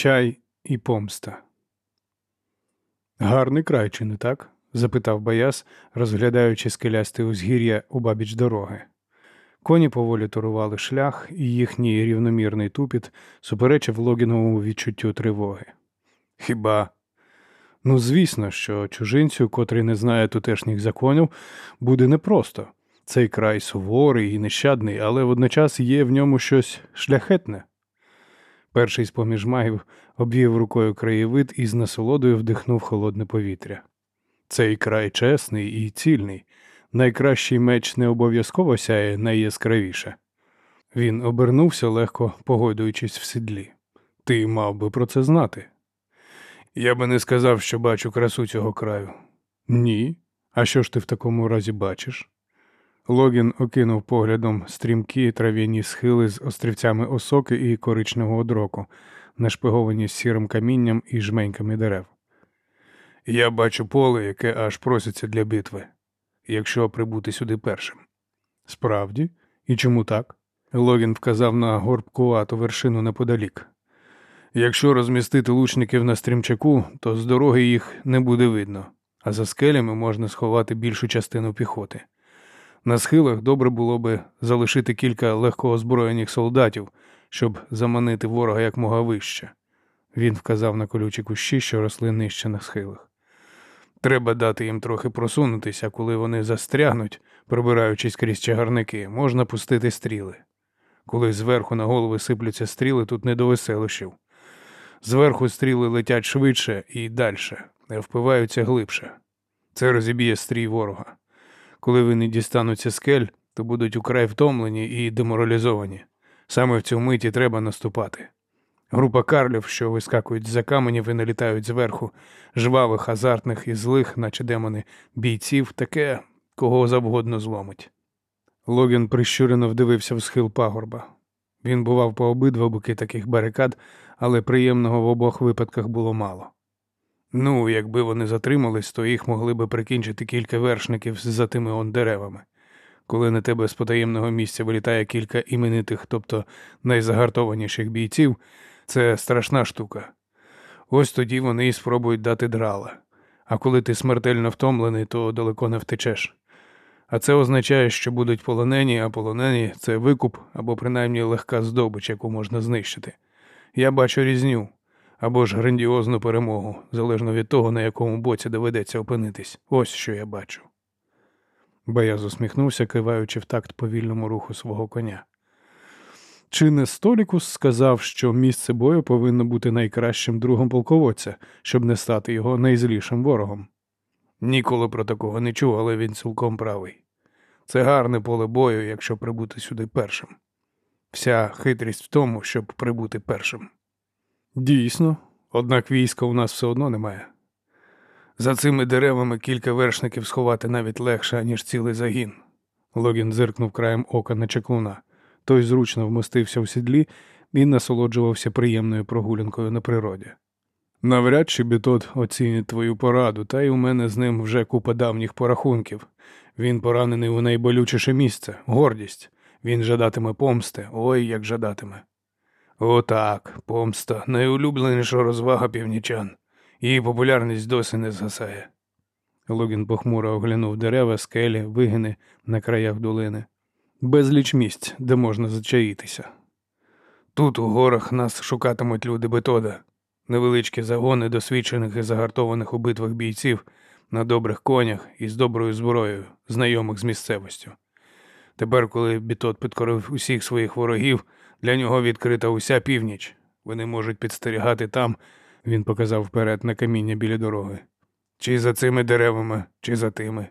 Чай і помста. Гарний край, чи не так? запитав Баяс, розглядаючи скелясте узгір'я у бабіч дороги. Коні поволі турували шлях, і їхній рівномірний тупіт суперечив логіновому відчуттю тривоги. Хіба? Ну, звісно, що чужинцю, котрий не знає тутешніх законів, буде непросто. Цей край суворий і нещадний, але водночас є в ньому щось шляхетне. Перший з поміж магів обвів рукою краєвид і з насолодою вдихнув холодне повітря. Цей край чесний і цільний. Найкращий меч не обов'язково сяє найяскравіше. Він обернувся легко, погойдуючись в сідлі. Ти мав би про це знати. Я би не сказав, що бачу красу цього краю. Ні. А що ж ти в такому разі бачиш? Логін окинув поглядом стрімкі трав'яні схили з острівцями осоки і коричневого дроку, нашпиговані сірим камінням і жменьками дерев. Я бачу поле, яке аж проситься для битви, якщо прибути сюди першим. Справді? І чому так? Логін вказав на горбкувату вершину неподалік. Якщо розмістити лучників на стрімчаку, то з дороги їх не буде видно, а за скелями можна сховати більшу частину піхоти. На схилах добре було би залишити кілька легкоозброєних солдатів, щоб заманити ворога якмога вище. Він вказав на колючі кущі, що росли нижче на схилах. Треба дати їм трохи просунутися, коли вони застрягнуть, пробираючись крізь чагарники, можна пустити стріли. Коли зверху на голови сиплються стріли, тут не до веселощів. Зверху стріли летять швидше і далі, не впиваються глибше. Це розіб'є стрій ворога. Коли вони дістануться скель, то будуть украй втомлені і деморалізовані. Саме в цю миті треба наступати. Група карлів, що вискакують за каменів і налітають зверху, жвавих, азартних і злих, наче демони, бійців, таке, кого завгодно зломить. Логін прищурено вдивився в схил пагорба. Він бував по обидва боки таких барикад, але приємного в обох випадках було мало. Ну, якби вони затримались, то їх могли би прикінчити кілька вершників за тими он деревами. Коли на тебе з потаємного місця вилітає кілька іменитих, тобто найзагартованіших бійців, це страшна штука. Ось тоді вони і спробують дати драла. А коли ти смертельно втомлений, то далеко не втечеш. А це означає, що будуть полонені, а полонені це викуп або принаймні легка здобич, яку можна знищити. Я бачу різню або ж грандіозну перемогу, залежно від того, на якому боці доведеться опинитись. Ось що я бачу. Баяз усміхнувся, киваючи в такт повільному руху свого коня. Чи не Столікус сказав, що місце бою повинно бути найкращим другом полководця, щоб не стати його найзлішим ворогом? Ніколи про такого не чув, але він цілком правий. Це гарне поле бою, якщо прибути сюди першим. Вся хитрість в тому, щоб прибути першим. Дійсно, однак війська у нас все одно немає. За цими деревами кілька вершників сховати навіть легше, ніж цілий загін. Логін зиркнув краєм ока на чеклуна. Той зручно вмостився в сідлі і насолоджувався приємною прогулянкою на природі. Навряд чи бітот оцінить твою пораду, та й у мене з ним вже купа давніх порахунків. Він поранений у найболючіше місце гордість. Він жадатиме помсти, ой як жадатиме. Отак, помста, найулюбленіша розвага північан. Її популярність досі не згасає. Логін похмуро оглянув дерева, скелі, вигини на краях долини. Безліч місць, де можна зачаїтися. Тут у горах нас шукатимуть люди Бетода, невеличкі загони досвідчених і загартованих у битвах бійців на добрих конях і з доброю зброєю, знайомих з місцевостю. Тепер, коли Бітот підкорив усіх своїх ворогів, для нього відкрита уся північ. Вони можуть підстерігати там, він показав вперед на каміння біля дороги. Чи за цими деревами, чи за тими.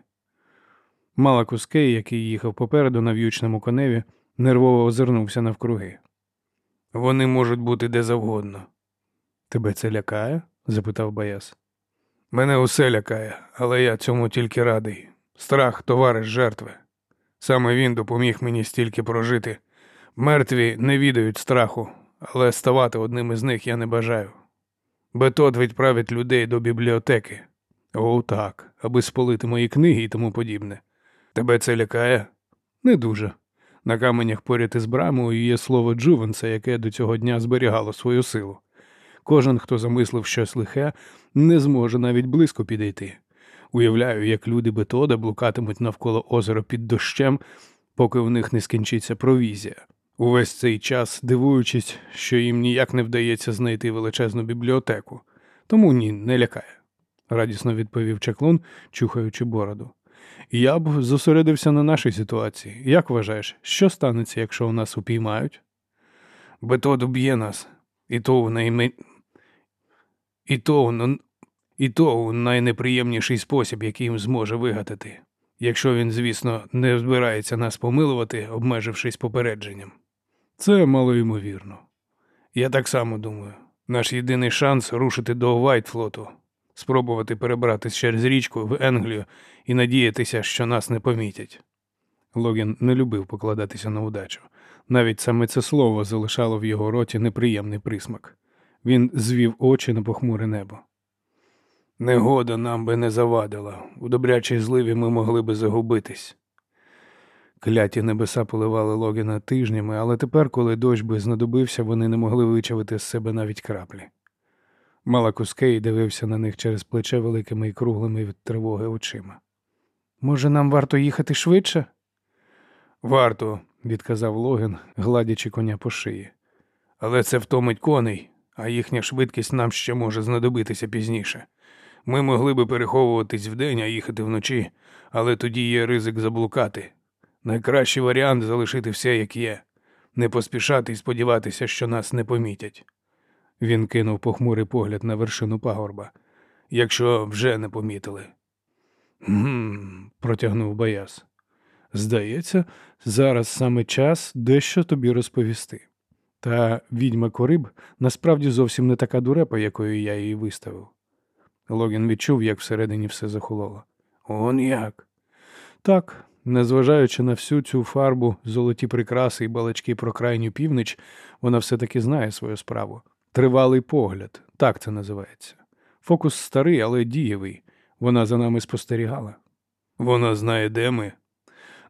Мала Кускей, який їхав попереду на в'ючному коневі, нервово озирнувся навкруги. Вони можуть бути де завгодно. Тебе це лякає? запитав Баяс. Мене усе лякає, але я цьому тільки радий. Страх товариш жертви. Саме він допоміг мені стільки прожити. Мертві не відають страху, але ставати одним із них я не бажаю. Бетот відправить людей до бібліотеки. О, так, аби сполити мої книги і тому подібне. Тебе це лякає? Не дуже. На каменях поряд із брамою є слово Джувенса, яке до цього дня зберігало свою силу. Кожен, хто замислив щось лихе, не зможе навіть близько підійти. Уявляю, як люди Бетода блукатимуть навколо озера під дощем, поки в них не скінчиться провізія. Увесь цей час дивуючись, що їм ніяк не вдається знайти величезну бібліотеку. Тому ні, не лякає, радісно відповів чаклун, чухаючи бороду. Я б зосередився на нашій ситуації. Як вважаєш, що станеться, якщо у нас упіймають? Бетод уб'є нас, і то в найме... і то, в- і то у найнеприємніший спосіб, який їм зможе вигадати, якщо він, звісно, не збирається нас помилувати, обмежившись попередженням. Це малоймовірно. Я так само думаю. Наш єдиний шанс рушити до Вайтфлоту, спробувати перебратись через річку в Енглію і надіятися, що нас не помітять. Логін не любив покладатися на удачу. Навіть саме це слово залишало в його роті неприємний присмак. Він звів очі на похмуре небо. Негода нам би не завадила. У добрячій зливі ми могли би загубитись. Кляті небеса поливали Логіна тижнями, але тепер, коли дощ би знадобився, вони не могли вичавити з себе навіть краплі. Малакускей дивився на них через плече великими і круглими від тривоги очима. Може, нам варто їхати швидше? Варто, відказав Логін, гладячи коня по шиї. Але це втомить коней, а їхня швидкість нам ще може знадобитися пізніше. Ми могли би переховуватись вдень, а їхати вночі, але тоді є ризик заблукати. Найкращий варіант залишити все, як є, не поспішати і сподіватися, що нас не помітять. Він кинув похмурий погляд на вершину пагорба. Якщо вже не помітили. Гм, протягнув Баяс. Здається, зараз саме час дещо тобі розповісти. Та відьма Кориб насправді зовсім не така дурепа, якою я її виставив. Логін відчув, як всередині все захололо. Он як? Так, незважаючи на всю цю фарбу, золоті прикраси і балачки про крайню північ, вона все-таки знає свою справу. Тривалий погляд, так це називається. Фокус старий, але дієвий. Вона за нами спостерігала. Вона знає, де ми.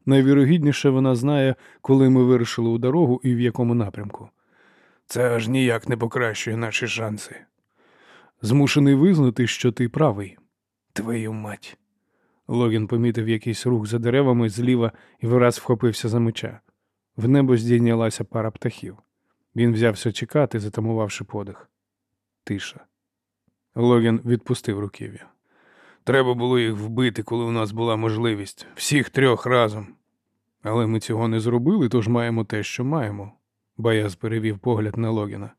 Найвірогідніше вона знає, коли ми вирушили у дорогу і в якому напрямку. Це аж ніяк не покращує наші шанси. Змушений визнати, що ти правий. Твою мать. Логін помітив якийсь рух за деревами зліва і враз вхопився за меча. В небо здійнялася пара птахів. Він взявся чекати, затамувавши подих. Тиша. Логін відпустив руків'я. Треба було їх вбити, коли у нас була можливість, всіх трьох разом. Але ми цього не зробили, тож маємо те, що маємо. Баяз перевів погляд на Логіна.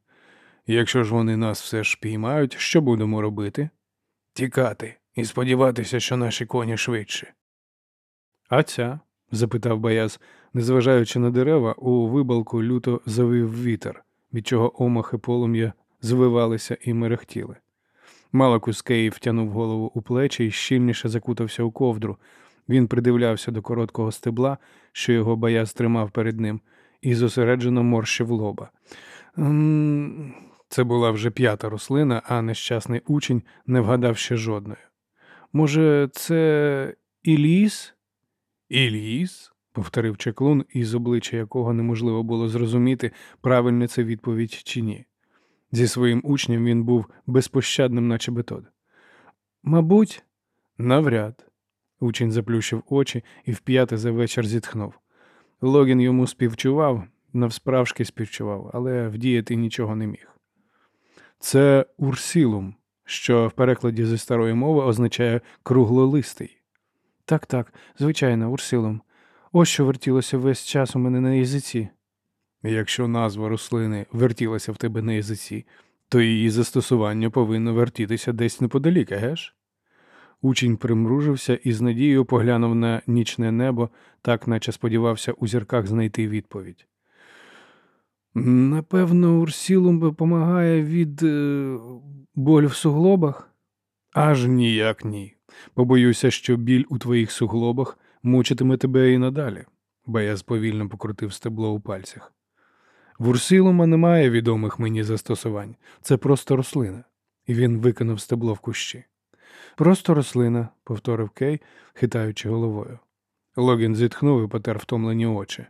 Якщо ж вони нас все ж піймають, що будемо робити? Тікати і сподіватися, що наші коні швидше. А ця? запитав Баяз, незважаючи на дерева, у вибалку люто завив вітер, від чого омахи полум'я звивалися і мерехтіли. Малакус Кей втягнув голову у плечі і щільніше закутався у ковдру. Він придивлявся до короткого стебла, що його Баяз тримав перед ним, і зосереджено морщив лоба. Це була вже п'ята рослина, а нещасний учень не вгадав ще жодної. Може, це і ліс? І ліс? повторив чеклун, із обличчя якого неможливо було зрозуміти, правильна це відповідь чи ні. Зі своїм учнем він був безпощадним, наче бетод. Мабуть, навряд. Учень заплющив очі і вп'яте за вечір зітхнув. Логін йому співчував, навсправжки співчував, але вдіяти нічого не міг. Це урсілум, що в перекладі зі старої мови означає круглолистий. Так, так, звичайно, урсилум. Ось що вертілося весь час у мене на язиці. Якщо назва рослини вертілася в тебе на язиці, то її застосування повинно вертітися десь неподалік, геш? Учень примружився і з надією поглянув на нічне небо, так наче сподівався у зірках знайти відповідь. Напевно, Урсілум допомагає від е, болю в суглобах? Аж ніяк ні. Побоюся, що біль у твоїх суглобах мучитиме тебе і надалі. Баяз повільно покрутив стебло у пальцях. В Урсилума немає відомих мені застосувань. Це просто рослина. І він викинув стебло в кущі. Просто рослина, повторив Кей, хитаючи головою. Логін зітхнув і потер втомлені очі.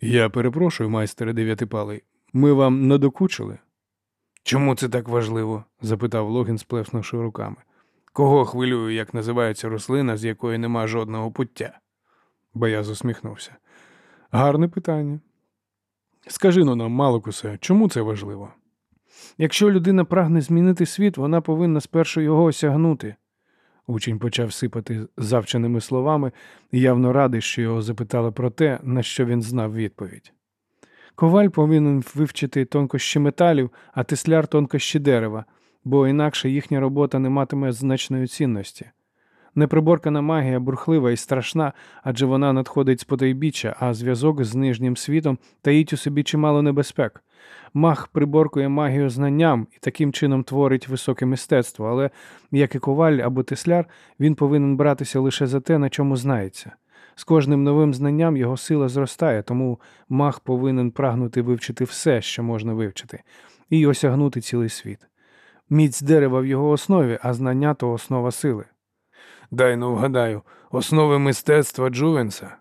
Я перепрошую, майстере дев'ятипалий, ми вам надокучили. Чому це так важливо? запитав Логін, сплеснувши руками. Кого хвилює, як називається рослина, з якої нема жодного пуття? Бояз усміхнувся. Гарне питання. Скажи но нам, Малокусе, чому це важливо? Якщо людина прагне змінити світ, вона повинна спершу його осягнути. Учень почав сипати завченими словами, явно радий, що його запитали про те, на що він знав відповідь. Коваль повинен вивчити тонкощі металів, а тисляр тонкощі дерева, бо інакше їхня робота не матиме значної цінності. Неприборкана магія бурхлива і страшна, адже вона надходить з потайбіччя, а зв'язок з нижнім світом таїть у собі чимало небезпек. Маг приборкує магію знанням і таким чином творить високе мистецтво, але, як і коваль або тесляр, він повинен братися лише за те, на чому знається. З кожним новим знанням його сила зростає, тому маг повинен прагнути вивчити все, що можна вивчити, і осягнути цілий світ. Міць дерева в його основі, а знання то основа сили. Дай ну вгадаю, основи мистецтва Джувенса.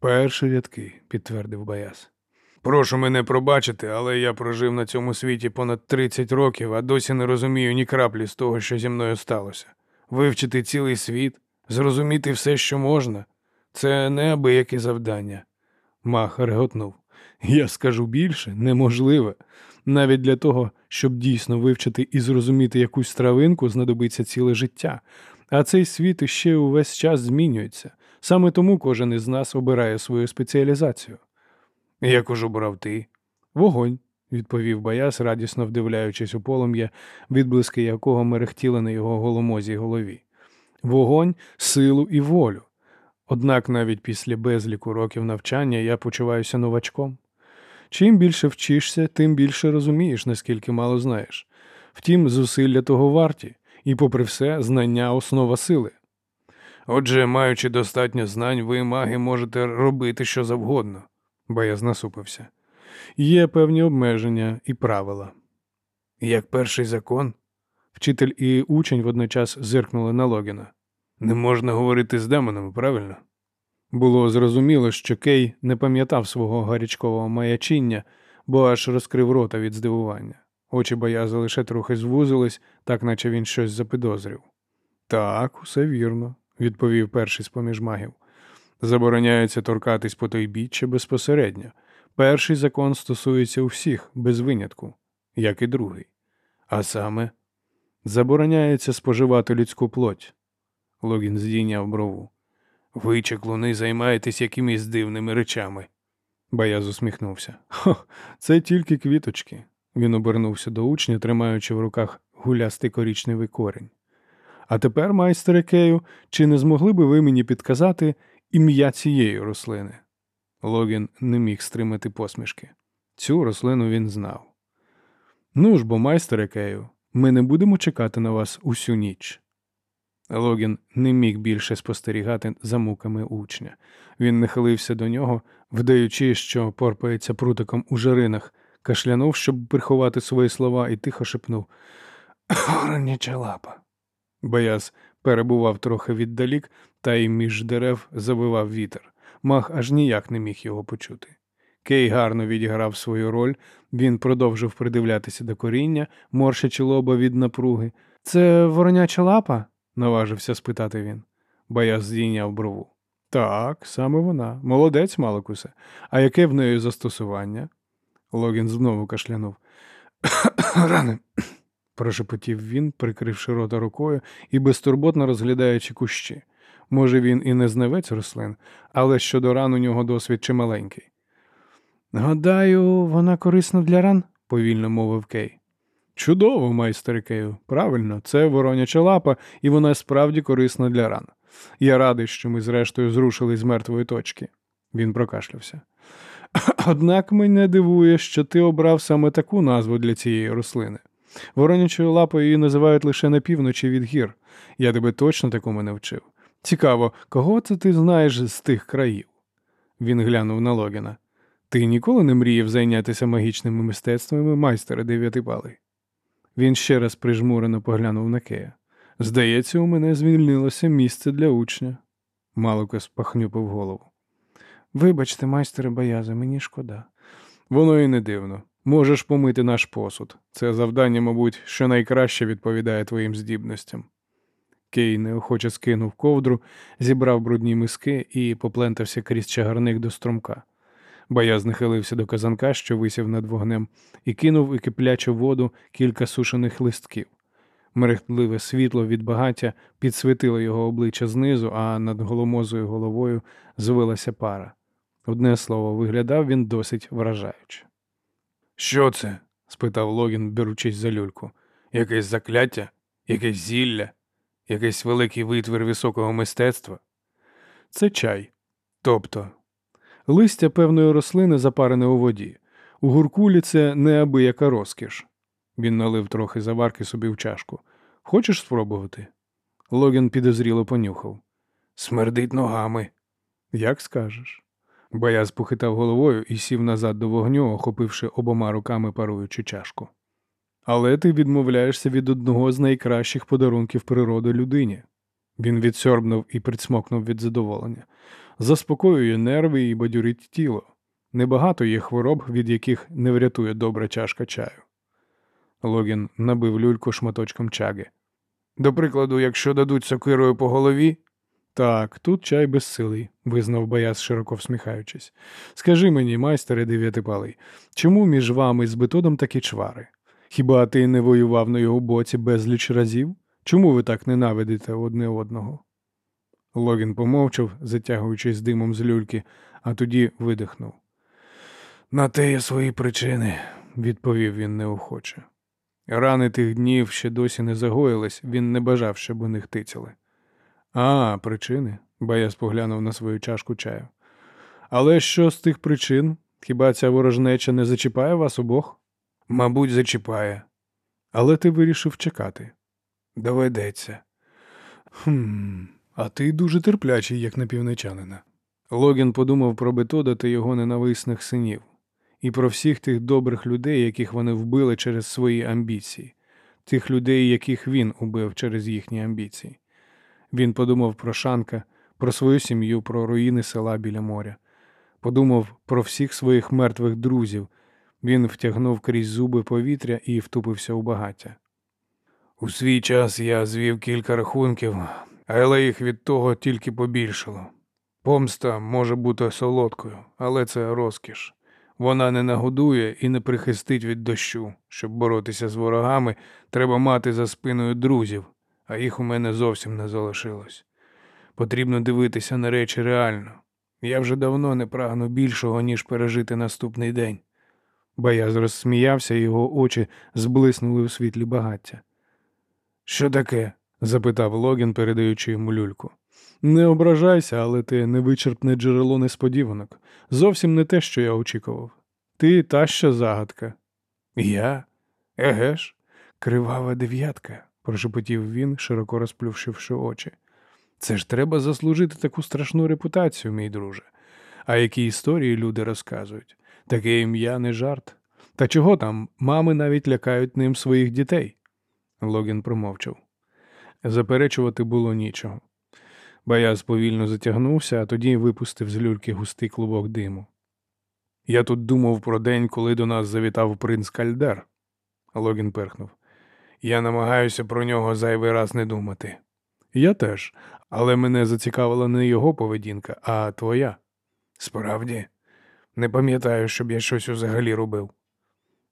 Перші рядки, підтвердив Баяс. Прошу мене пробачити, але я прожив на цьому світі понад 30 років, а досі не розумію ні краплі з того, що зі мною сталося. Вивчити цілий світ, зрозуміти все, що можна, це неабияке завдання. Мах реготнув. Я скажу більше, неможливе. Навіть для того, щоб дійсно вивчити і зрозуміти якусь травинку, знадобиться ціле життя. А цей світ іще увесь час змінюється. Саме тому кожен із нас обирає свою спеціалізацію. Як уж обрав ти? Вогонь, відповів Баяс, радісно вдивляючись у полум'я, відблиски якого мерехтіли на його голомозій голові. Вогонь, силу і волю. Однак навіть після безліку років навчання я почуваюся новачком. Чим більше вчишся, тим більше розумієш, наскільки мало знаєш. Втім, зусилля того варті, і, попри все, знання основа сили. Отже, маючи достатньо знань, ви, маги, можете робити що завгодно, Бояз насупився. Є певні обмеження і правила. Як перший закон, вчитель і учень водночас зиркнули на Логіна. Не можна говорити з демонами, правильно? Було зрозуміло, що Кей не пам'ятав свого гарячкового маячіння, бо аж розкрив рота від здивування. Очі бояза лише трохи звузились, так наче він щось запідозрив. Так, усе вірно, відповів перший з поміж магів. Забороняється торкатись по той біччя безпосередньо. Перший закон стосується усіх, без винятку, як і другий. А саме, забороняється споживати людську плоть. Логін здійняв брову. Ви, чеклуни, займаєтесь якимись дивними речами. Баяз усміхнувся. Хо, це тільки квіточки. Він обернувся до учня, тримаючи в руках гулястий корічневий корінь. А тепер, майстере Кею, чи не змогли би ви мені підказати ім'я цієї рослини? Логін не міг стримати посмішки. Цю рослину він знав. Ну ж бо, майстере Кею, ми не будемо чекати на вас усю ніч. Логін не міг більше спостерігати за муками учня. Він нахилився до нього, вдаючи, що порпається прутиком у жаринах, кашлянув, щоб приховати свої слова, і тихо шепнув Ораняча лапа. Бояз перебував трохи віддалік, та й між дерев завивав вітер. Мах аж ніяк не міг його почути. Кей гарно відіграв свою роль, він продовжив придивлятися до коріння, морщачи лоба від напруги. Це вороняча лапа? наважився спитати він. Бояз здійняв брову. Так, саме вона. Молодець, Малокусе. А яке в неї застосування? Логін знову кашлянув. Рани. прошепотів він, прикривши рота рукою і безтурботно розглядаючи кущі. Може, він і не знавець рослин, але щодо ран у нього досвід чималенький. Гадаю, вона корисна для ран, повільно мовив Кей. Чудово, майстер Кею. Правильно, це вороняча лапа, і вона справді корисна для ран. Я радий, що ми зрештою зрушили з мертвої точки. Він прокашлявся. Однак мене дивує, що ти обрав саме таку назву для цієї рослини. Воронячою лапою її називають лише на півночі від гір. Я тебе точно такому не вчив. Цікаво, кого це ти знаєш з тих країв? Він глянув на Логіна. Ти ніколи не мріяв зайнятися магічними мистецтвами майстера дев'ятипалий? Він ще раз прижмурено поглянув на Кея. Здається, у мене звільнилося місце для учня. Малокос похнюпив голову. Вибачте, майстере Баязе, мені шкода. Воно і не дивно. Можеш помити наш посуд. Це завдання, мабуть, що найкраще відповідає твоїм здібностям. Кей неохоче скинув ковдру, зібрав брудні миски і поплентався крізь чагарник до струмка. Баяз нахилився до казанка, що висів над вогнем, і кинув у киплячу воду кілька сушених листків. Мерехтливе світло від багаття підсвітило його обличчя знизу, а над голомозою головою звилася пара. Одне слово, виглядав він досить вражаюче. Що це? спитав Логін, беручись за люльку. Якесь закляття? Якесь зілля? Якийсь великий витвір високого мистецтва? Це чай. Тобто, листя певної рослини запарене у воді. У гуркулі це неабияка розкіш. Він налив трохи заварки собі в чашку. Хочеш спробувати? Логін підозріло понюхав. Смердить ногами. Як скажеш. Бояз похитав головою і сів назад до вогню, охопивши обома руками паруючу чашку. Але ти відмовляєшся від одного з найкращих подарунків природи людині. Він відсьорбнув і присмокнув від задоволення. Заспокоює нерви і бадюрить тіло. Небагато є хвороб, від яких не врятує добра чашка чаю. Логін набив люльку шматочком чаги. До прикладу, якщо дадуть сокирою по голові. Так, тут чай безсилий, визнав Бояз, широко всміхаючись. Скажи мені, майстере дев'ятипалий, чому між вами з Бетодом такі чвари? Хіба ти не воював на його боці безліч разів? Чому ви так ненавидите одне одного? Логін помовчав, затягуючись димом з люльки, а тоді видихнув. На те є свої причини, відповів він неохоче. Рани тих днів ще досі не загоїлись, він не бажав, щоб у них тицяли. А, причини, Баяс поглянув на свою чашку чаю. Але що з тих причин? Хіба ця ворожнеча не зачіпає вас обох? Мабуть, зачіпає. Але ти вирішив чекати. Доведеться. Хм, а ти дуже терплячий, як напівничанина. Логін подумав про Бетода та його ненависних синів, і про всіх тих добрих людей, яких вони вбили через свої амбіції, тих людей, яких він убив через їхні амбіції. Він подумав про Шанка, про свою сім'ю, про руїни села біля моря, подумав про всіх своїх мертвих друзів. Він втягнув крізь зуби повітря і втупився у багаття. У свій час я звів кілька рахунків, але їх від того тільки побільшало. Помста може бути солодкою, але це розкіш. Вона не нагодує і не прихистить від дощу. Щоб боротися з ворогами, треба мати за спиною друзів, а їх у мене зовсім не залишилось. Потрібно дивитися на речі реально. Я вже давно не прагну більшого, ніж пережити наступний день. Баяз розсміявся, і його очі зблиснули у світлі багаття. Що таке? запитав Логін, передаючи йому люльку. Не ображайся, але ти невичерпне джерело несподіванок. Зовсім не те, що я очікував. Ти та що загадка. Я? Еге ж, кривава дев'ятка, прошепотів він, широко розплющивши очі. Це ж треба заслужити таку страшну репутацію, мій друже. А які історії люди розказують? Таке ім'я не жарт. Та чого там, мами навіть лякають ним своїх дітей? Логін промовчав. Заперечувати було нічого. Баяз повільно затягнувся, а тоді випустив з люльки густий клубок диму. Я тут думав про день, коли до нас завітав принц Кальдер. Логін перхнув. Я намагаюся про нього зайвий раз не думати. Я теж, але мене зацікавила не його поведінка, а твоя. Справді, не пам'ятаю, щоб я щось взагалі робив.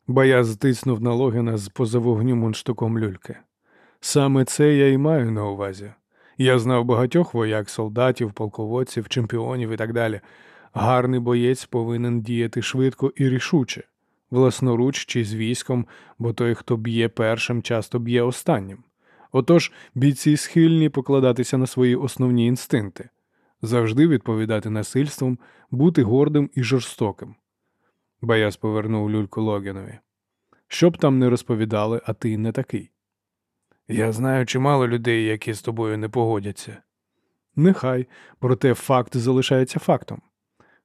Баяз стиснув на Логіна з поза вогню мундштуком люльки. Саме це я й маю на увазі. Я знав багатьох вояк, солдатів, полководців, чемпіонів і так далі. Гарний боєць повинен діяти швидко і рішуче, власноруч чи з військом, бо той, хто б'є першим, часто б'є останнім. Отож, бійці схильні покладатися на свої основні інстинкти, завжди відповідати насильством, бути гордим і жорстоким. Баяс повернув люльку Логінові. Що б там не розповідали, а ти не такий. Я знаю чимало людей, які з тобою не погодяться. Нехай, проте факт залишається фактом.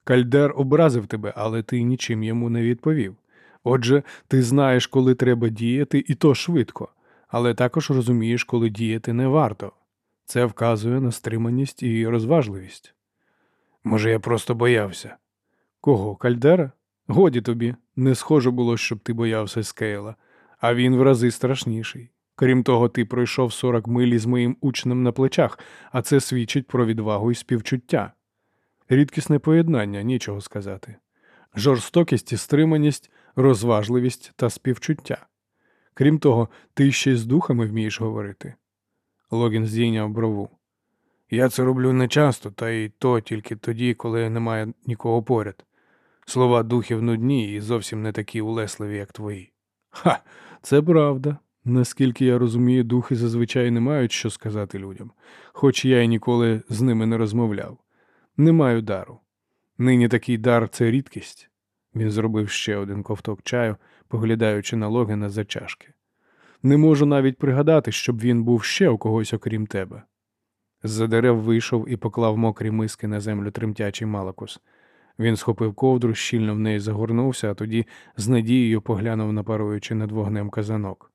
Кальдер образив тебе, але ти нічим йому не відповів. Отже, ти знаєш, коли треба діяти, і то швидко, але також розумієш, коли діяти не варто. Це вказує на стриманість і розважливість. Може, я просто боявся. Кого, Кальдера? Годі тобі, Не схоже було, щоб ти боявся скейла, а він в рази страшніший. Крім того, ти пройшов 40 миль із моїм учнем на плечах, а це свідчить про відвагу і співчуття. Рідкісне поєднання, нічого сказати. Жорстокість і стриманість, розважливість та співчуття. Крім того, ти ще й з духами вмієш говорити. Логін здійняв брову. Я це роблю не часто, та й то тільки тоді, коли немає нікого поряд. Слова духів нудні і зовсім не такі улесливі, як твої. Ха, це правда. Наскільки я розумію, духи зазвичай не мають що сказати людям, хоч я й ніколи з ними не розмовляв. Не маю дару. Нині такий дар це рідкість. Він зробив ще один ковток чаю, поглядаючи на Логіна за чашки. Не можу навіть пригадати, щоб він був ще у когось, окрім тебе. З-за дерев вийшов і поклав мокрі миски на землю тремтячий малакус. Він схопив ковдру, щільно в неї загорнувся, а тоді з надією поглянув на паруючи над вогнем казанок.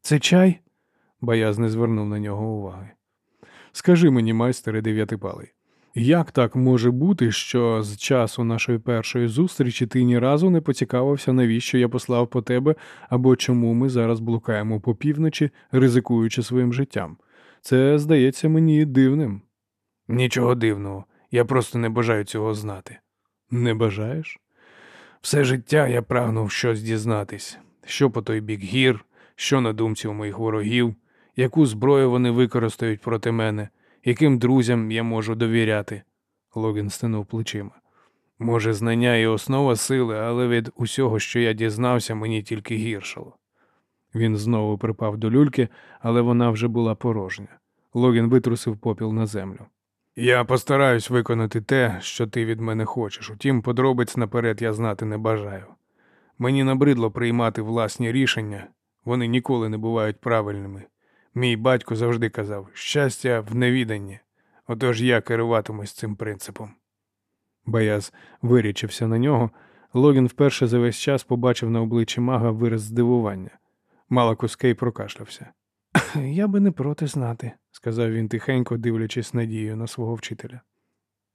Це чай? Баяз не звернув на нього уваги. Скажи мені, майстере дев'ятипалий, як так може бути, що з часу нашої першої зустрічі ти ні разу не поцікавився, навіщо я послав по тебе або чому ми зараз блукаємо по півночі, ризикуючи своїм життям? Це здається мені дивним. Нічого дивного, я просто не бажаю цього знати. Не бажаєш? Все життя я прагнув щось дізнатись, що по той бік гір, що на думці у моїх ворогів, яку зброю вони використають проти мене, яким друзям я можу довіряти. Логін стинув плечима. Може, знання і основа сили, але від усього, що я дізнався, мені тільки гіршало. Він знову припав до люльки, але вона вже була порожня. Логін витрусив попіл на землю. Я постараюсь виконати те, що ти від мене хочеш, утім, подробиць наперед я знати не бажаю. Мені набридло приймати власні рішення, вони ніколи не бувають правильними. Мій батько завжди казав щастя в невіданні, отож я керуватимусь цим принципом. Баяз вирічився на нього. Логін вперше за весь час побачив на обличчі мага вираз здивування. Малакус Кей прокашлявся. Я би не проти знати, сказав він тихенько, дивлячись надією на свого вчителя.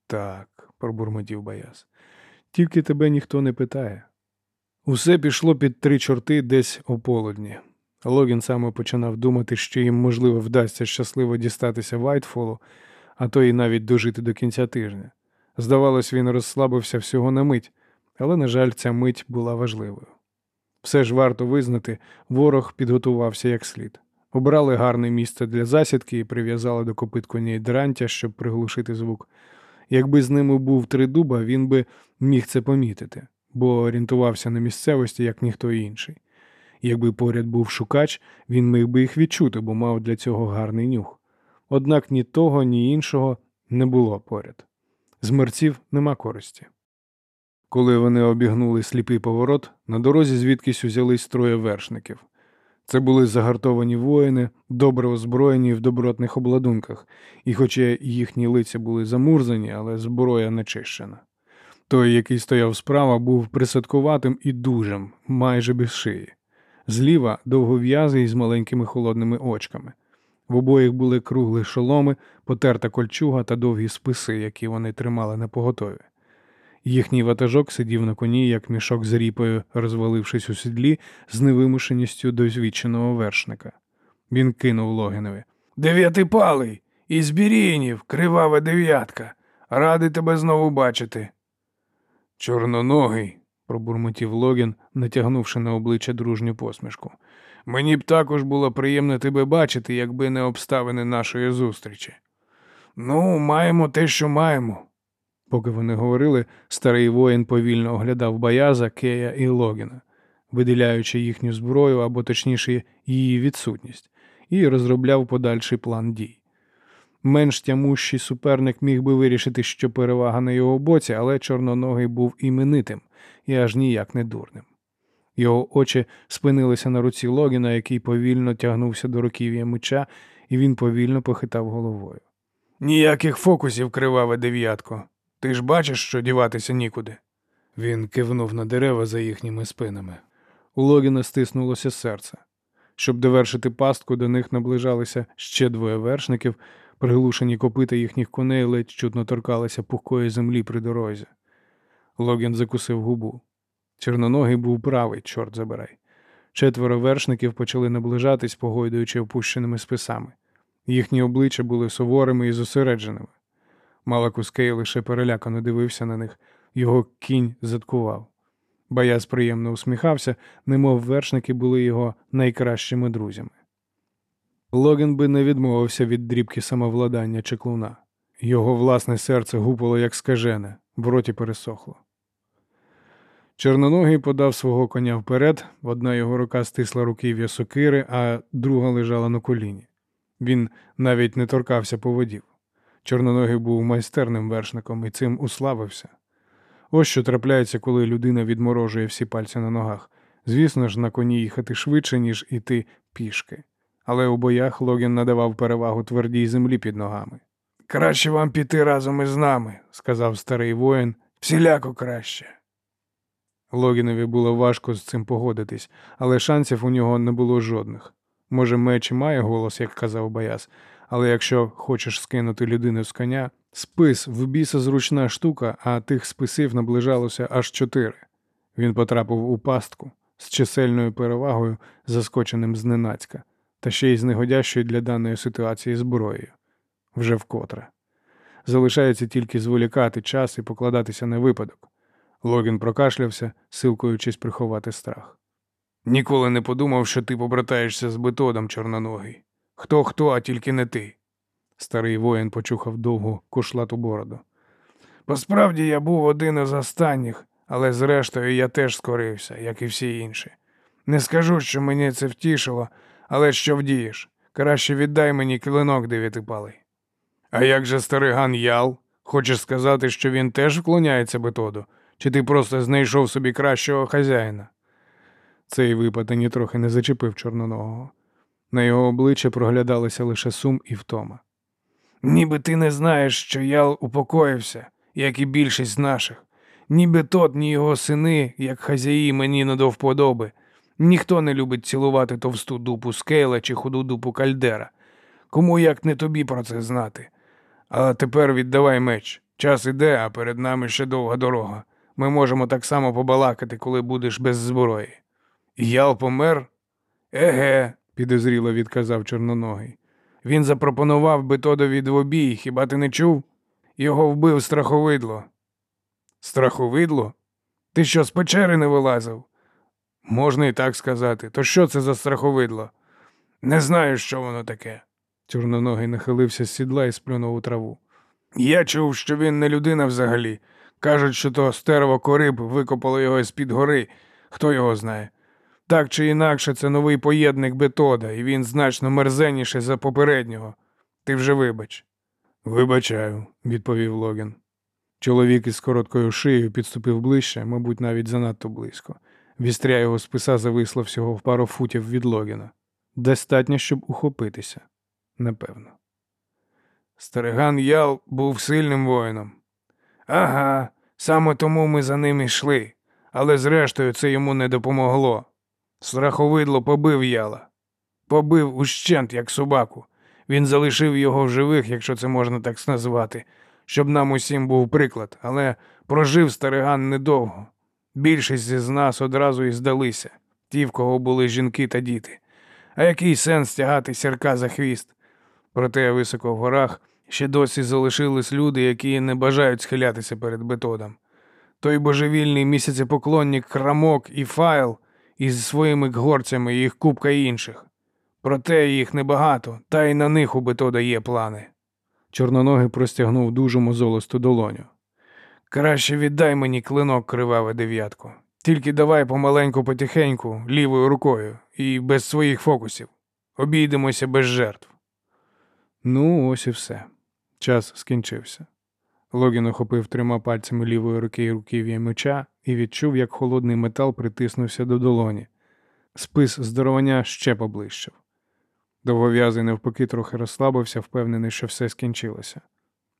Так, пробурмотів Баяз, тільки тебе ніхто не питає. Усе пішло під три чорти десь ополудні. Логін саме починав думати, що їм, можливо, вдасться щасливо дістатися Вайтфолу, а то і навіть дожити до кінця тижня. Здавалось, він розслабився всього на мить, але, на жаль, ця мить була важливою. Все ж варто визнати, ворог підготувався як слід. Обрали гарне місце для засідки і прив'язали до копит коней дрантя, щоб приглушити звук. Якби з ними був три дуба, він би міг це помітити, бо орієнтувався на місцевості, як ніхто інший. Якби поряд був шукач, він міг би їх відчути, бо мав для цього гарний нюх. Однак ні того, ні іншого не було поряд. З мерців нема користі. Коли вони обігнули сліпий поворот, на дорозі звідкись узялись троє вершників. Це були загартовані воїни, добре озброєні в добротних обладунках, і, хоча їхні лиця були замурзані, але зброя не чищена. Той, який стояв справа, був присадкуватим і дужим, майже без шиї. Зліва довгов'язий з маленькими холодними очками. В обоїх були кругли шоломи, потерта кольчуга та довгі списи, які вони тримали на поготові. Їхній ватажок сидів на коні, як мішок з ріпою, розвалившись у сідлі з невимушеністю досвідченого вершника. Він кинув Логінові. Дев'ятипалий! Із Бірінів, кривава дев'ятка. Радий тебе знову бачити. Чорноногий, пробурмотів Логін, натягнувши на обличчя дружню посмішку. Мені б також було приємно тебе бачити, якби не обставини нашої зустрічі. Ну, маємо те, що маємо. Поки вони говорили, старий воїн повільно оглядав Баяза, Кея і Логіна, виділяючи їхню зброю або точніше її відсутність, і розробляв подальший план дій. Менш тямущий суперник міг би вирішити, що перевага на його боці, але чорноногий був іменитим і аж ніяк не дурним. Його очі спинилися на руці Логіна, який повільно тягнувся до руків'я меча, і він повільно похитав головою. Ніяких фокусів, криваве дев'ятко. Ти ж бачиш, що діватися нікуди. Він кивнув на дерева за їхніми спинами. У Логіна стиснулося серце. Щоб довершити пастку, до них наближалися ще двоє вершників, приглушені копита їхніх коней ледь чутно торкалися пухкої землі при дорозі. Логін закусив губу. Чорноногий був правий, чорт забирай. Четверо вершників почали наближатись, погойдуючи опущеними списами. Їхні обличчя були суворими і зосередженими. Малакускей лише перелякано дивився на них, його кінь заткував. Баяс приємно усміхався, немов вершники були його найкращими друзями. Логін би не відмовився від дрібки самовладання чеклуна. Його власне серце гупало, як скажене, в роті пересохло. Чорноногий подав свого коня вперед, одна його рука стисла руків'я сокири, а друга лежала на коліні. Він навіть не торкався поводів. Чорноногий був майстерним вершником і цим уславився. Ось що трапляється, коли людина відморожує всі пальці на ногах. Звісно ж, на коні їхати швидше, ніж іти пішки. Але у боях Логін надавав перевагу твердій землі під ногами. Краще вам піти разом із нами, сказав старий воїн, всіляко краще. Логінові було важко з цим погодитись, але шансів у нього не було жодних. Може, меч має голос, як казав Баяс, але якщо хочеш скинути людину з коня, спис в біса зручна штука, а тих списів наближалося аж чотири. Він потрапив у пастку з чисельною перевагою, заскоченим зненацька, та ще й з негодящою для даної ситуації зброєю. Вже вкотре. Залишається тільки зволікати час і покладатися на випадок. Логін прокашлявся, силкуючись приховати страх. Ніколи не подумав, що ти побратаєшся з бетодом чорноногий. Хто хто, а тільки не ти. Старий воїн почухав довгу кошлату бороду. Посправді я був один із останніх, але зрештою я теж скорився, як і всі інші. Не скажу, що мені це втішило, але що вдієш? Краще віддай мені клинок дев'ятипалий. А як же стариган Ял? Хочеш сказати, що він теж вклоняється бетоду? Чи ти просто знайшов собі кращого хазяїна? Цей випад ані трохи не зачепив чорноногого. На його обличчя проглядалися лише сум і втома. Ніби ти не знаєш, що Ял упокоївся, як і більшість наших. Ніби тот, ні його сини, як хазяї, мені не до вподоби. Ніхто не любить цілувати товсту дупу скейла чи худу дупу кальдера. Кому як не тобі про це знати. А тепер віддавай меч. Час іде, а перед нами ще довга дорога. Ми можемо так само побалакати, коли будеш без зброї. Ял помер? Еге, підозріло відказав чорноногий. Він запропонував бетодові двобій, хіба ти не чув? Його вбив страховидло. Страховидло? Ти що з печери не вилазив? Можна і так сказати. То що це за страховидло? Не знаю, що воно таке. Чорноногий нахилився з сідла і сплюнув у траву. Я чув, що він не людина взагалі. Кажуть, що то стерво кориб викопало його з-під гори, хто його знає. Так чи інакше, це новий поєдник бетода, і він значно мерзенніший за попереднього. Ти вже вибач. Вибачаю, відповів Логін. Чоловік із короткою шиєю підступив ближче, мабуть, навіть занадто близько. Вістря його списа зависла всього в пару футів від Логіна. Достатньо, щоб ухопитися, напевно. Стариган Ял був сильним воїном. Ага, саме тому ми за ним йшли, але зрештою це йому не допомогло. Страховидло побив яла, побив ущент, як собаку. Він залишив його в живих, якщо це можна так назвати, щоб нам усім був приклад, але прожив стариган недовго. Більшість з нас одразу і здалися, ті, в кого були жінки та діти. А який сенс тягати сірка за хвіст? Проте високо в горах ще досі залишились люди, які не бажають схилятися перед бетодом. Той божевільний місяцепоклонник Крамок і Файл із своїми горцями і їх купка інших. Проте їх небагато, та й на них у бетода є плани. Чорноногий простягнув дуже мозолисту долоню. Краще віддай мені клинок криваве дев'ятку. Тільки давай помаленьку потихеньку, лівою рукою і без своїх фокусів. Обійдемося без жертв. Ну, ось і все. Час скінчився. Логін охопив трьома пальцями лівої руки руків'я меча і відчув, як холодний метал притиснувся до долоні. Спис здоровання ще поближчав. Довгов'язий навпаки трохи розслабився, впевнений, що все скінчилося.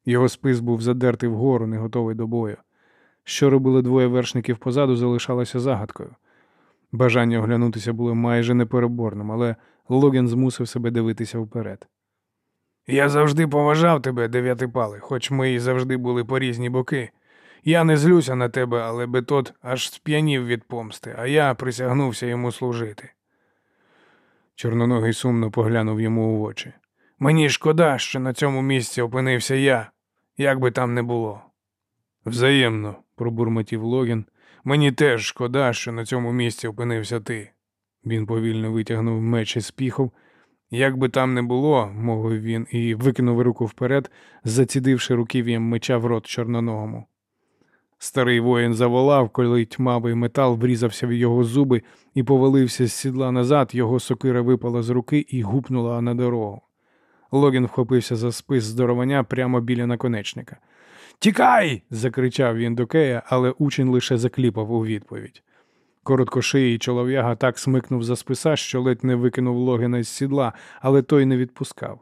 Його спис був задертий вгору, не готовий до бою. Що робили двоє вершників позаду, залишалося загадкою. Бажання оглянутися було майже непереборним, але Логін змусив себе дивитися вперед. Я завжди поважав тебе, дев'ятипалий, хоч ми і завжди були по різні боки. Я не злюся на тебе, але Бетот аж сп'янів від помсти, а я присягнувся йому служити. Чорноногий сумно поглянув йому у очі. Мені шкода, що на цьому місці опинився я, як би там не було. Взаємно, пробурмотів Логін. Мені теж шкода, що на цьому місці опинився ти. Він повільно витягнув меч із піхов. Як би там не було, мовив він і викинув руку вперед, зацідивши руків'ям меча в рот чорноногому. Старий воїн заволав, коли тьмавий метал врізався в його зуби і повалився з сідла назад, його сокира випала з руки і гупнула на дорогу. Логін вхопився за спис здоровання прямо біля наконечника. Тікай! закричав він до Кея, але учень лише закліпав у відповідь. Короткошиїй чолов'яга так смикнув за списа, що ледь не викинув Логіна з сідла, але той не відпускав.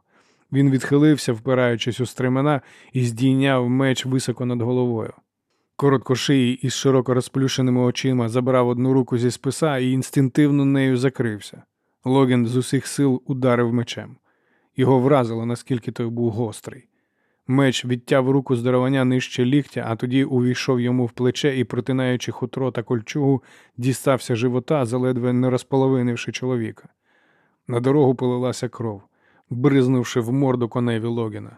Він відхилився, впираючись у стремена, і здійняв меч високо над головою. Короткошиїй із широко розплющеними очима забрав одну руку зі списа і інстинктивно нею закрився. Логін з усіх сил ударив мечем. Його вразило, наскільки той був гострий. Меч відтяв руку здоровання нижче ліктя, а тоді увійшов йому в плече і, протинаючи хутро та кольчугу, дістався живота, заледве не розполовинивши чоловіка. На дорогу полилася кров, бризнувши в морду коневі Логіна.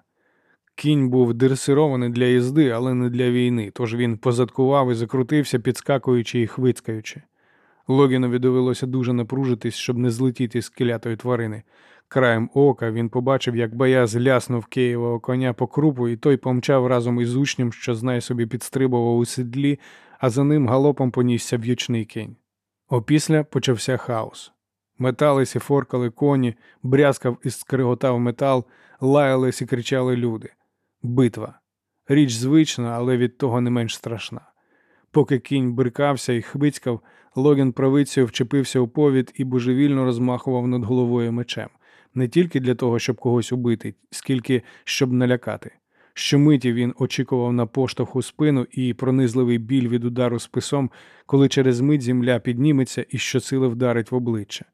Кінь був дерсирований для їзди, але не для війни, тож він позадкував і закрутився, підскакуючи і хвицькаючи. Логінові довелося дуже напружитись, щоб не злетіти з килятої тварини. Краєм ока він побачив, як бояз ляснув Києвого коня по крупу, і той помчав разом із учнем, що знай собі підстрибував у седлі, а за ним галопом понісся в'ючний кінь. Опісля почався хаос. Метались і форкали коні, брязкав і скриготав метал, лаялись і кричали люди. Битва. Річ звична, але від того не менш страшна. Поки кінь брикався і хвицькав, Логін правицею вчепився у повід і божевільно розмахував над головою мечем не тільки для того, щоб когось убити, скільки щоб налякати. Щомиті він очікував на поштовх у спину і пронизливий біль від удару списом, коли через мить земля підніметься і щосили вдарить в обличчя.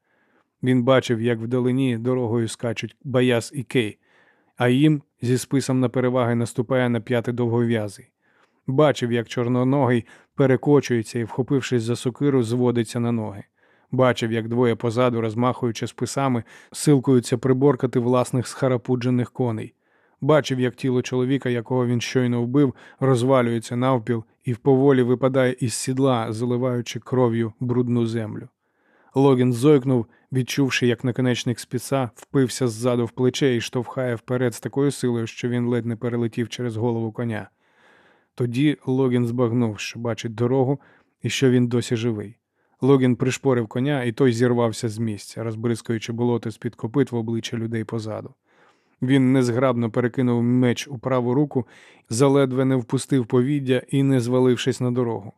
Він бачив, як вдалині дорогою скачуть Баяс і Кей, а їм зі списом на переваги наступає на п'яти довгов'язий. Бачив, як чорноногий перекочується і, вхопившись за сокиру, зводиться на ноги. Бачив, як двоє позаду, розмахуючи списами, силкуються приборкати власних схарапуджених коней. Бачив, як тіло чоловіка, якого він щойно вбив, розвалюється навпіл і вповолі випадає із сідла, заливаючи кров'ю брудну землю. Логін зойкнув, відчувши, як наконечник спіса впився ззаду в плече і штовхає вперед з такою силою, що він ледь не перелетів через голову коня. Тоді Логін збагнув, що бачить дорогу і що він досі живий. Логін пришпорив коня, і той зірвався з місця, розбризкуючи болото з-під копит в обличчя людей позаду. Він незграбно перекинув меч у праву руку, заледве не впустив повіддя і не звалившись на дорогу.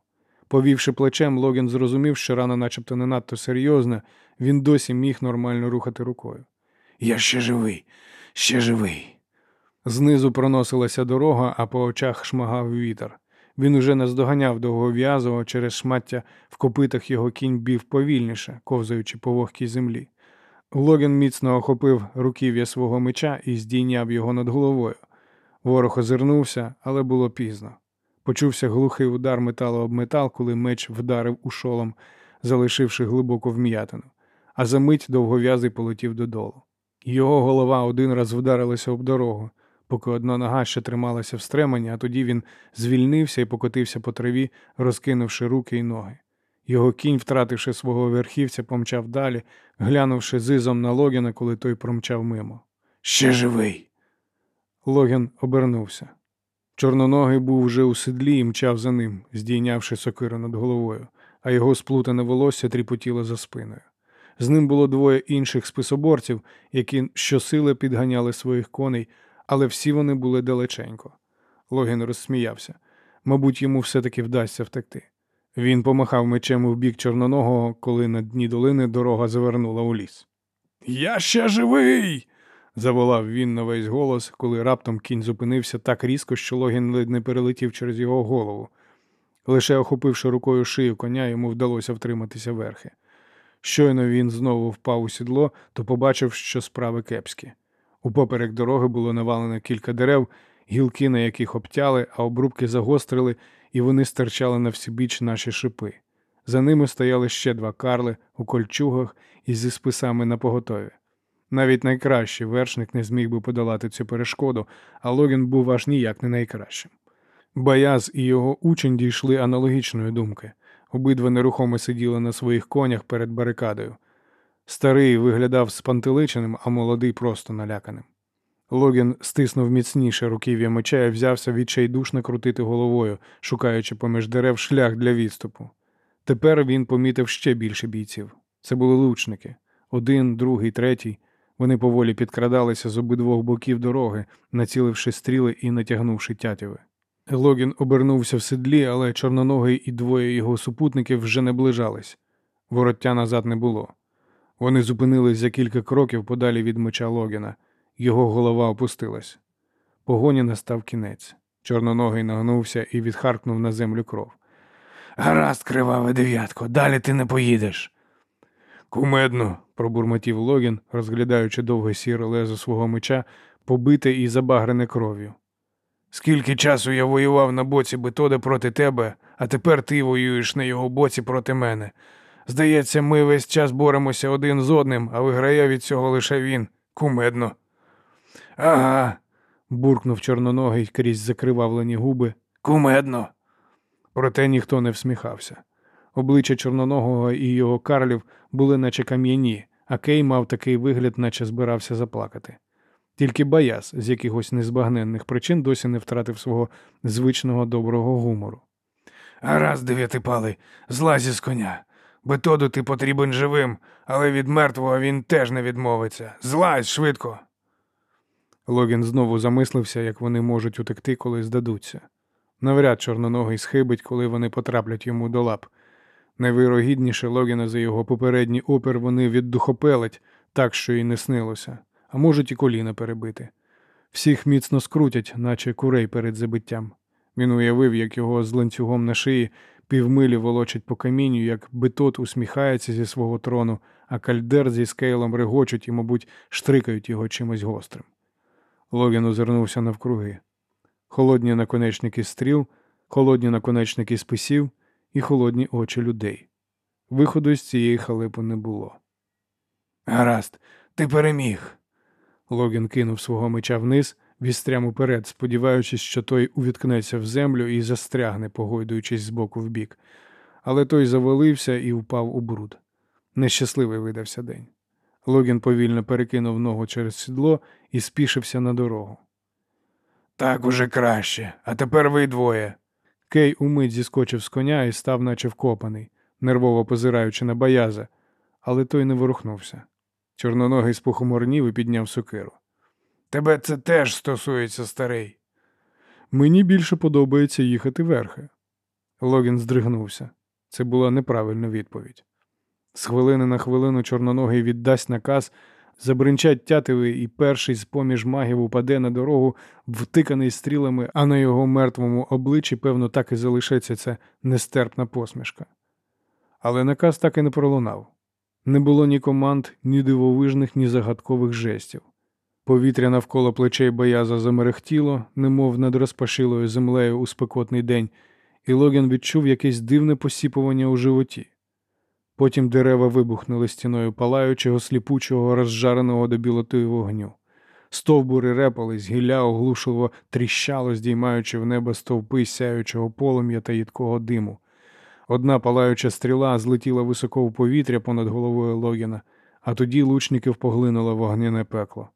Повівши плечем, Логін зрозумів, що рана начебто не надто серйозна, він досі міг нормально рухати рукою. Я ще живий, ще живий. Знизу проносилася дорога, а по очах шмагав вітер. Він уже наздоганяв довгов'язого через шмаття в копитах його кінь бів повільніше, ковзаючи по вогкій землі. Логін міцно охопив руків'я свого меча і здійняв його над головою. Ворог озирнувся, але було пізно. Почувся глухий удар металу об метал, коли меч вдарив у шолом, залишивши глибоку вм'ятину, а за мить довгов'язий полетів додолу. Його голова один раз вдарилася об дорогу поки одна нога ще трималася в стремені, а тоді він звільнився і покотився по траві, розкинувши руки й ноги. Його кінь, втративши свого верхівця, помчав далі, глянувши зизом на Логіна, коли той промчав мимо. Ще живий. Логін обернувся. Чорноногий був уже у седлі і мчав за ним, здійнявши сокиру над головою, а його сплутане волосся тріпотіло за спиною. З ним було двоє інших списоборців, які щосили підганяли своїх коней, але всі вони були далеченько. Логін розсміявся. Мабуть, йому все-таки вдасться втекти. Він помахав мечем у бік чорноногого, коли на дні долини дорога завернула у ліс. Я ще живий. заволав він на весь голос, коли раптом кінь зупинився так різко, що Логін ледь не перелетів через його голову. Лише охопивши рукою шию коня, йому вдалося втриматися верхи. Щойно він знову впав у сідло, то побачив, що справи кепські. Упоперек дороги було навалено кілька дерев, гілки на яких обтяли, а обрубки загострили, і вони стирчали на всібіч наші шипи. За ними стояли ще два карли у кольчугах і зі списами на поготові. Навіть найкращий вершник не зміг би подолати цю перешкоду, а Логін був аж ніяк не найкращим. Баяз і його учень дійшли аналогічної думки. Обидва нерухомо сиділи на своїх конях перед барикадою. Старий виглядав спантеличеним, а молодий просто наляканим. Логін стиснув міцніше руків'я меча і взявся відчайдушно крутити головою, шукаючи поміж дерев шлях для відступу. Тепер він помітив ще більше бійців. Це були лучники один, другий, третій. Вони поволі підкрадалися з обидвох боків дороги, націливши стріли і натягнувши тятіви. Логін обернувся в седлі, але чорноногий і двоє його супутників вже не ближались. Вороття назад не було. Вони зупинились за кілька кроків подалі від меча Логіна. Його голова опустилась. Погоні настав кінець. Чорноногий нагнувся і відхаркнув на землю кров. Гаразд, криваве дев'ятко, далі ти не поїдеш. Кумедно, пробурмотів Логін, розглядаючи довге сіре лезо свого меча, побите і забагрене кров'ю. Скільки часу я воював на боці Бетода проти тебе, а тепер ти воюєш на його боці проти мене. Здається, ми весь час боремося один з одним, а виграє від цього лише він. Кумедно. Ага, буркнув чорноногий крізь закривавлені губи. Кумедно. Проте ніхто не всміхався. Обличчя чорноногого і його карлів були наче кам'яні, а Кей мав такий вигляд, наче збирався заплакати. Тільки Баяс з якихось незбагненних причин досі не втратив свого звичного доброго гумору. Гаразд, дев'ятипалий, злазь із коня. Бетоду ти потрібен живим, але від мертвого він теж не відмовиться. Злазь швидко. Логін знову замислився, як вони можуть утекти, коли здадуться. Навряд чорноногий схибить, коли вони потраплять йому до лап. Найвирогідніше Логіна за його попередній опір вони віддухопелить, так що й не снилося, а можуть і коліна перебити. Всіх міцно скрутять, наче курей перед забиттям. Він уявив, як його з ланцюгом на шиї півмилі волочать по камінню, як битот усміхається зі свого трону, а кальдер зі скейлом регочуть і, мабуть, штрикають його чимось гострим. Логін озирнувся навкруги. Холодні наконечники стріл, холодні наконечники списів і холодні очі людей. Виходу з цієї халепи не було. Гаразд, ти переміг. Логін кинув свого меча вниз, вістрям уперед, сподіваючись, що той увіткнеться в землю і застрягне, погойдуючись з боку в бік. Але той завалився і впав у бруд. Нещасливий видався день. Логін повільно перекинув ногу через сідло і спішився на дорогу. Так уже краще, а тепер ви двоє. Кей умить зіскочив з коня і став, наче вкопаний, нервово позираючи на бояза, але той не ворухнувся. Чорноногий спохоморнів і підняв сокиру. Тебе це теж стосується, старий. Мені більше подобається їхати верхи. Логін здригнувся. Це була неправильна відповідь. З хвилини на хвилину чорноногий віддасть наказ, забринчать тятиви, і перший з поміж магів упаде на дорогу, втиканий стрілами, а на його мертвому обличчі, певно, так і залишиться ця нестерпна посмішка. Але наказ так і не пролунав. Не було ні команд, ні дивовижних, ні загадкових жестів. Повітря навколо плечей бояза замерехтіло, немов над розпашилою землею у спекотний день, і Логін відчув якесь дивне посіпування у животі. Потім дерева вибухнули стіною палаючого, сліпучого, розжареного до білоти вогню. Стовбури репались, гілля оглушливо тріщало, здіймаючи в небо стовпи сяючого полум'я та їдкого диму. Одна палаюча стріла злетіла високо в повітря понад головою Логіна, а тоді лучників поглинуло вогняне пекло.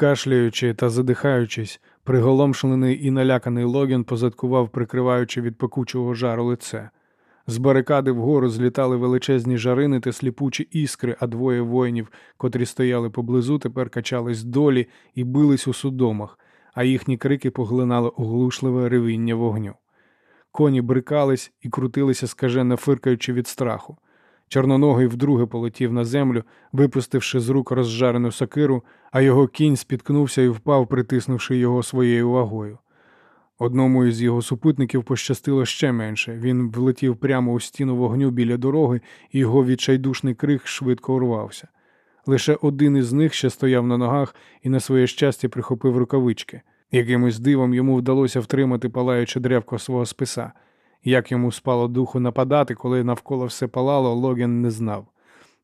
Кашляючи та задихаючись, приголомшений і наляканий Логін позадкував, прикриваючи від пекучого жару лице. З барикади вгору злітали величезні жарини та сліпучі іскри, а двоє воїнів, котрі стояли поблизу, тепер качались долі і бились у судомах, а їхні крики поглинали оглушливе ревіння вогню. Коні брикались і крутилися, скажено фиркаючи від страху. Чорноногий вдруге полетів на землю, випустивши з рук розжарену сокиру, а його кінь спіткнувся і впав, притиснувши його своєю вагою. Одному із його супутників пощастило ще менше. Він влетів прямо у стіну вогню біля дороги, і його відчайдушний крик швидко урвався. Лише один із них ще стояв на ногах і на своє щастя прихопив рукавички. Якимось дивом йому вдалося втримати палаюче древко свого списа. Як йому спало духу нападати, коли навколо все палало, Логін не знав.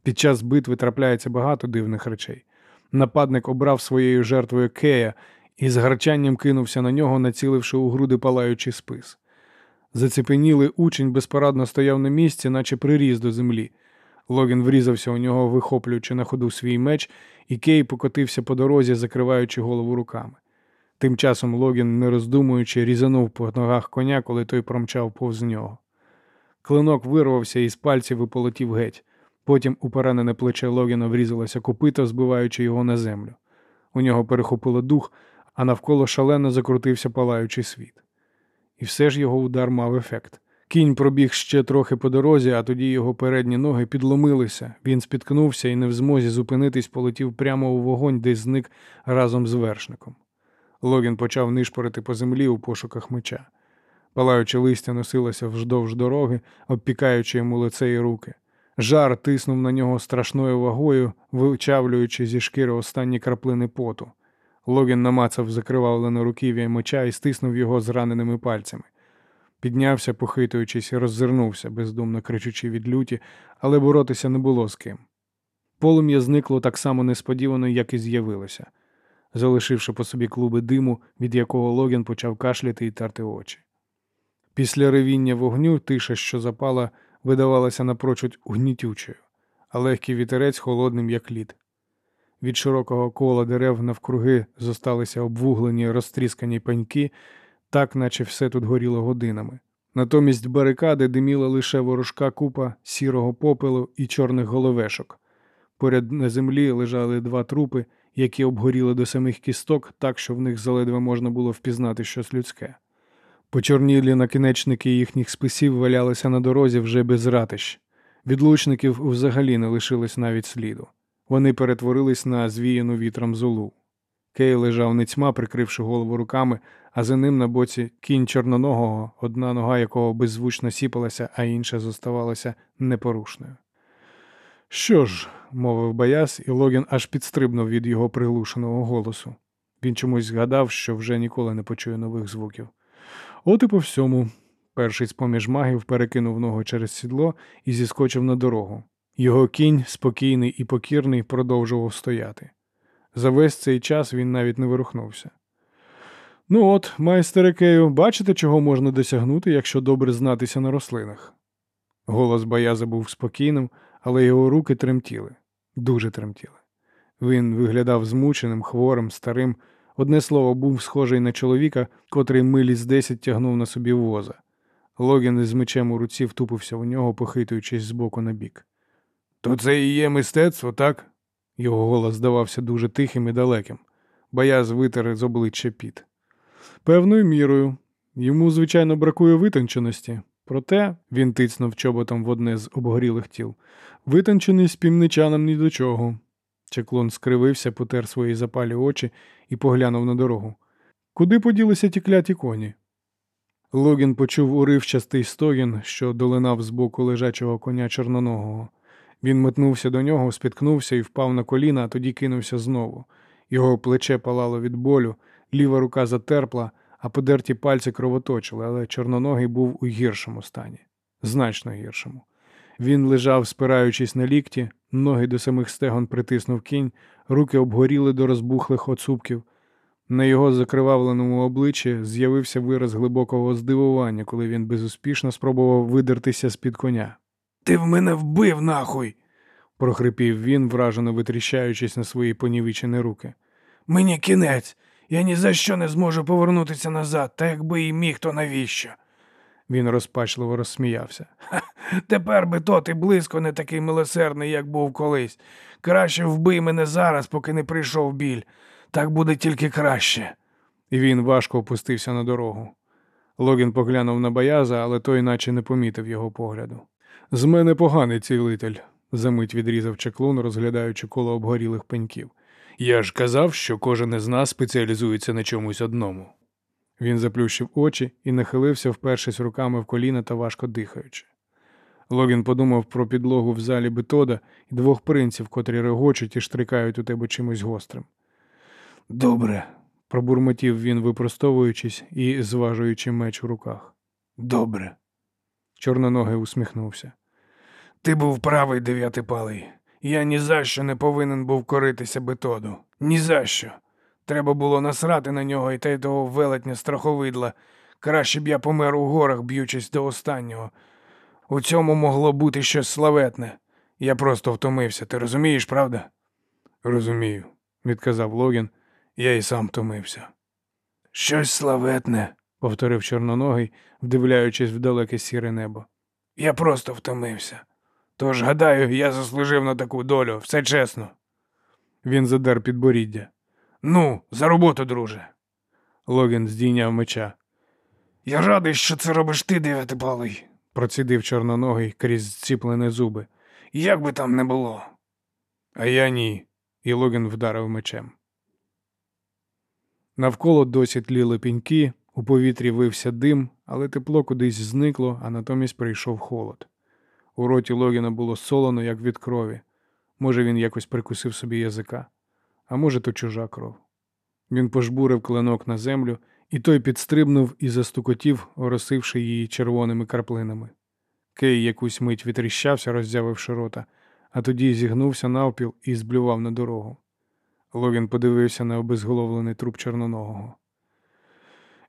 Під час битви трапляється багато дивних речей. Нападник обрав своєю жертвою Кея і з гарчанням кинувся на нього, націливши у груди палаючий спис. Зацепенілий учень безпорадно стояв на місці, наче приріз до землі. Логін врізався у нього, вихоплюючи на ходу свій меч, і Кей покотився по дорозі, закриваючи голову руками. Тим часом Логін, не роздумуючи, різанув по ногах коня, коли той промчав повз нього. Клинок вирвався і з пальців і полетів геть. Потім у поранене плече Логіна врізалося копито, збиваючи його на землю. У нього перехопило дух, а навколо шалено закрутився палаючий світ. І все ж його удар мав ефект. Кінь пробіг ще трохи по дорозі, а тоді його передні ноги підломилися. Він спіткнувся і не в змозі зупинитись, полетів прямо у вогонь, де зник разом з вершником. Логін почав нишпорити по землі у пошуках меча. Палаюче листя носилося вздовж дороги, обпікаючи йому лице і руки. Жар тиснув на нього страшною вагою, вичавлюючи зі шкіри останні краплини поту. Логін намацав закривавлене руків'я меча і стиснув його зраненими пальцями. Піднявся, похитуючись, і роззирнувся, бездумно кричучи від люті, але боротися не було з ким. Полум'я зникло так само несподівано, як і з'явилося, залишивши по собі клуби диму, від якого Логін почав кашляти і терти очі. Після ревіння вогню тиша, що запала, видавалася напрочуд угнітючою, а легкий вітерець холодним, як лід. Від широкого кола дерев навкруги зосталися обвуглені розтріскані пеньки, так наче все тут горіло годинами. Натомість барикади диміла лише ворожка купа сірого попелу і чорних головешок. Поряд на землі лежали два трупи, які обгоріли до самих кісток, так що в них заледве можна було впізнати щось людське. Почорнілі накінечники їхніх списів валялися на дорозі вже без ратищ. Відлучників взагалі не лишилось навіть сліду. Вони перетворились на звіяну вітром золу. Кей лежав нецьма, прикривши голову руками, а за ним на боці кінь чорноногого, одна нога якого беззвучно сіпалася, а інша зоставалася непорушною. Що ж, мовив Баяс, і Логін аж підстрибнув від його приглушеного голосу. Він чомусь згадав, що вже ніколи не почує нових звуків. От і по всьому. Перший з поміж магів перекинув ногу через сідло і зіскочив на дорогу. Його кінь, спокійний і покірний, продовжував стояти. За весь цей час він навіть не вирухнувся. Ну от, майстере Кею, бачите, чого можна досягнути, якщо добре знатися на рослинах? Голос Баяза був спокійним, але його руки тремтіли, дуже тремтіли. Він виглядав змученим, хворим, старим. Одне слово, був схожий на чоловіка, котрий милі з десять тягнув на собі воза. Логін із мечем у руці втупився в нього, похитуючись з боку на бік. То це і є мистецтво, так? Його голос здавався дуже тихим і далеким. Бояз витер з обличчя піт. Певною мірою. Йому, звичайно, бракує витонченості. Проте він тицнув чоботом в одне з обгорілих тіл. Витонченість півничанам ні до чого. Чеклон скривився, потер свої запалі очі і поглянув на дорогу. Куди поділися ті кляті коні? Логін почув уривчастий стогін, що долинав з боку лежачого коня чорноногого. Він метнувся до нього, спіткнувся і впав на коліна, а тоді кинувся знову. Його плече палало від болю, ліва рука затерпла, а подерті пальці кровоточили, але чорноногий був у гіршому стані, значно гіршому. Він лежав, спираючись на лікті, ноги до самих стегон притиснув кінь, руки обгоріли до розбухлих оцупків. На його закривавленому обличчі з'явився вираз глибокого здивування, коли він безуспішно спробував видертися з-під коня. Ти в мене вбив, нахуй. прохрипів він, вражено витріщаючись на свої понівічені руки. Мені кінець. Я ні за що не зможу повернутися назад, та якби і міг, то навіщо? Він розпачливо розсміявся. Ха, тепер би то ти близько не такий милосердний, як був колись. Краще вбий мене зараз, поки не прийшов біль. Так буде тільки краще. І він важко опустився на дорогу. Логін поглянув на Бояза, але той наче не помітив його погляду. З мене поганий цілитель, замить відрізав чеклун, розглядаючи коло обгорілих пеньків. Я ж казав, що кожен із нас спеціалізується на чомусь одному. Він заплющив очі і нахилився, впершись руками в коліна та важко дихаючи. Логін подумав про підлогу в залі бетода і двох принців, котрі регочуть і штрикають у тебе чимось гострим. Добре, пробурмотів він, випростовуючись і зважуючи меч у руках. Добре. Чорноногий усміхнувся. Ти був правий, дев'ятипалий. Я ні за що не повинен був коритися бетоду. Ні за що. Треба було насрати на нього і та й того велетня страховидла. Краще б я помер у горах, б'ючись до останнього. У цьому могло бути щось славетне. Я просто втомився. Ти розумієш, правда? Розумію, відказав Логін. Я і сам втомився. Щось славетне, повторив чорноногий, вдивляючись в далеке сіре небо. Я просто втомився. Тож, гадаю, я заслужив на таку долю, все чесно. Він задер підборіддя. Ну, за роботу, друже. Логін здійняв меча. Я радий, що це робиш ти, дев'ятипалий, процідив чорноногий крізь зціплені зуби. Як би там не було. А я ні. І Логін вдарив мечем. Навколо досі тліли піньки, у повітрі вився дим, але тепло кудись зникло, а натомість прийшов холод. У роті Логіна було солоно, як від крові. Може, він якось прикусив собі язика, а може, то чужа кров. Він пожбурив клинок на землю, і той підстрибнув і застукотів, оросивши її червоними краплинами. Кей якусь мить відріщався, роззявивши рота, а тоді зігнувся навпіл і зблював на дорогу. Логін подивився на обезголовлений труп чорноногого.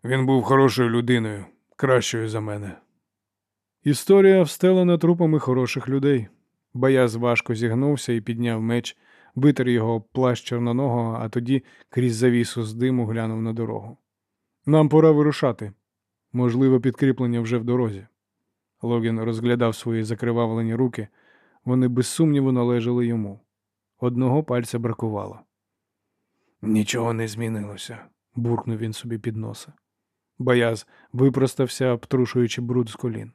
Він був хорошою людиною, кращою за мене. Історія встелена трупами хороших людей. Бояз важко зігнувся і підняв меч, витер його плащ чорноногого, а тоді крізь завісу з диму глянув на дорогу. Нам пора вирушати. Можливо, підкріплення вже в дорозі. Логін розглядав свої закривавлені руки. Вони без сумніву належали йому. Одного пальця бракувало. Нічого не змінилося, буркнув він собі під носа. Бояз випростався, обтрушуючи бруд з колін.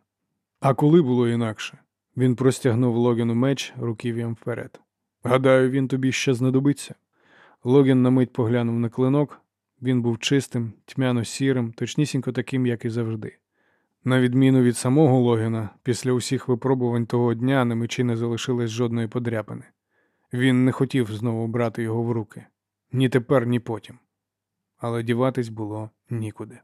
А коли було інакше? Він простягнув Логіну меч руків'ям вперед. Гадаю, він тобі ще знадобиться. Логін на мить поглянув на клинок. Він був чистим, тьмяно сірим, точнісінько таким, як і завжди. На відміну від самого Логіна, після усіх випробувань того дня на мечі не залишилось жодної подряпини. Він не хотів знову брати його в руки ні тепер, ні потім. Але діватись було нікуди.